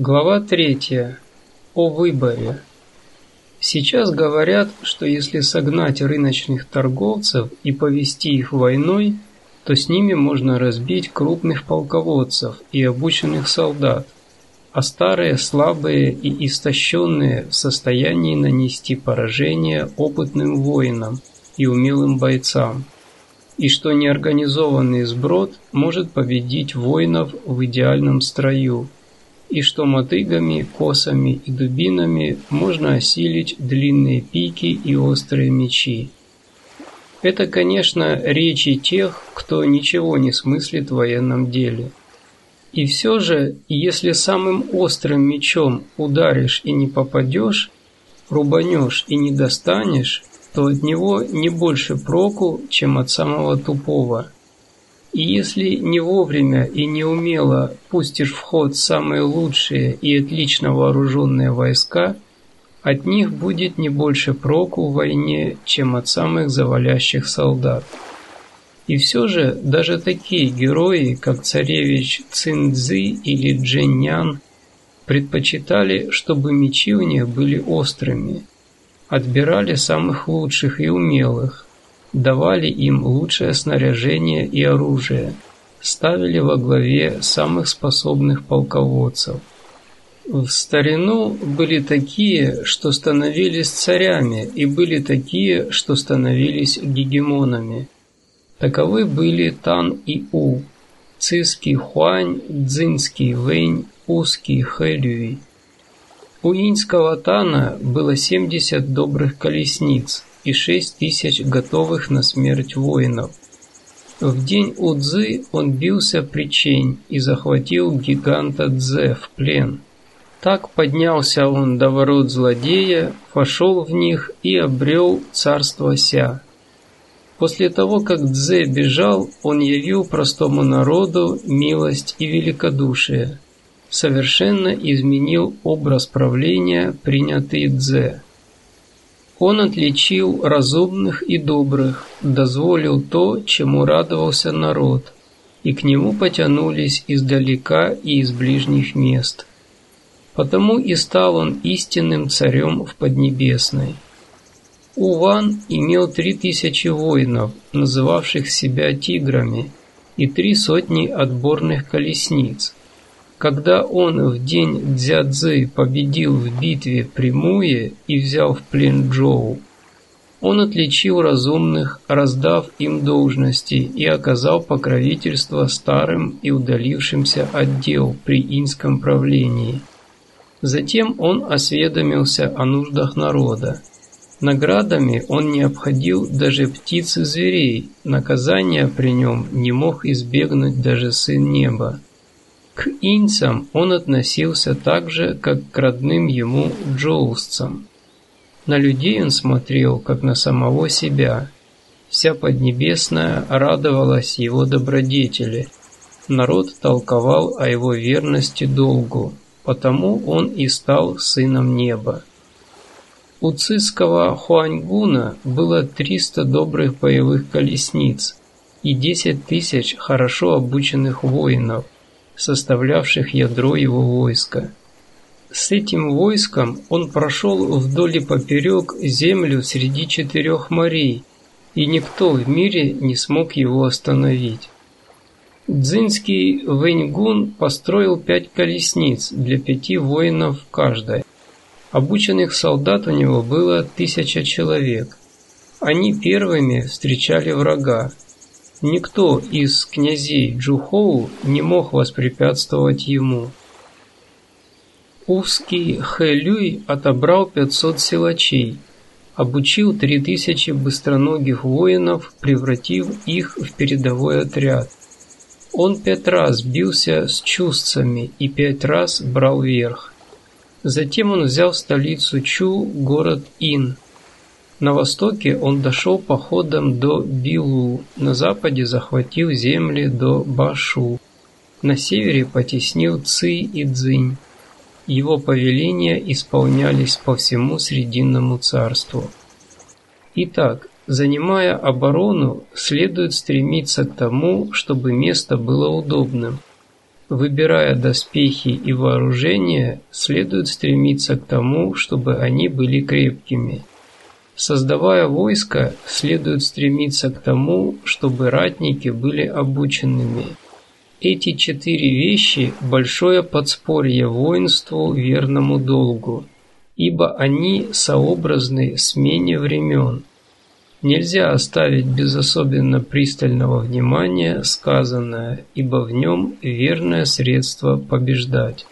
Глава третья. О выборе. Сейчас говорят, что если согнать рыночных торговцев и повести их войной, то с ними можно разбить крупных полководцев и обученных солдат, а старые, слабые и истощенные в состоянии нанести поражение опытным воинам и умелым бойцам, и что неорганизованный сброд может победить воинов в идеальном строю – и что мотыгами, косами и дубинами можно осилить длинные пики и острые мечи. Это, конечно, речи тех, кто ничего не смыслит в военном деле. И все же, если самым острым мечом ударишь и не попадешь, рубанешь и не достанешь, то от него не больше проку, чем от самого тупого – и если не вовремя и не умело пустишь в ход самые лучшие и отлично вооруженные войска, от них будет не больше проку в войне, чем от самых завалящих солдат. И все же даже такие герои, как царевич Цинцзы или Дженнян, предпочитали, чтобы мечи у них были острыми, отбирали самых лучших и умелых, давали им лучшее снаряжение и оружие, ставили во главе самых способных полководцев. В старину были такие, что становились царями, и были такие, что становились гегемонами. Таковы были Тан и У, Циский Хуань, Цзинский Вэнь, Узкий Хэлюй. У иньского Тана было 70 добрых колесниц, и шесть тысяч готовых на смерть воинов. В день Удзы он бился при Чень и захватил гиганта Дзе в плен. Так поднялся он до ворот злодея, вошел в них и обрел царство Ся. После того, как Дзе бежал, он явил простому народу милость и великодушие. Совершенно изменил образ правления, принятый Дзе. Он отличил разумных и добрых, дозволил то, чему радовался народ, и к нему потянулись издалека и из ближних мест. Потому и стал он истинным царем в Поднебесной. Уван имел три тысячи воинов, называвших себя тиграми, и три сотни отборных колесниц, когда он в день Дзядзы победил в битве при Муе и взял в плен Джоу, он отличил разумных, раздав им должности и оказал покровительство старым и удалившимся отдел при инском правлении. Затем он осведомился о нуждах народа. Наградами он не обходил даже птиц и зверей, наказания при нем не мог избегнуть даже сын неба. К инцам он относился так же, как к родным ему джоусцам. На людей он смотрел, как на самого себя. Вся Поднебесная радовалась его добродетели. Народ толковал о его верности долгу, потому он и стал сыном неба. У цисского Хуаньгуна было 300 добрых боевых колесниц и 10 тысяч хорошо обученных воинов – составлявших ядро его войска. С этим войском он прошел вдоль и поперек землю среди четырех морей, и никто в мире не смог его остановить. Дзинский Вэньгун построил пять колесниц для пяти воинов каждой. Обученных солдат у него было тысяча человек. Они первыми встречали врага, Никто из князей Джухоу не мог воспрепятствовать ему. Узкий Хэлюй отобрал 500 силачей, обучил 3000 быстроногих воинов, превратив их в передовой отряд. Он пять раз бился с чувствами и пять раз брал верх. Затем он взял столицу Чу, город Ин, на востоке он дошел походом до Билу, на западе захватил земли до Башу, на севере потеснил Ци и Цзинь. Его повеления исполнялись по всему Срединному царству. Итак, занимая оборону, следует стремиться к тому, чтобы место было удобным. Выбирая доспехи и вооружение, следует стремиться к тому, чтобы они были крепкими. Создавая войско, следует стремиться к тому, чтобы ратники были обученными. Эти четыре вещи – большое подспорье воинству верному долгу, ибо они сообразны смене времен. Нельзя оставить без особенно пристального внимания сказанное, ибо в нем верное средство побеждать.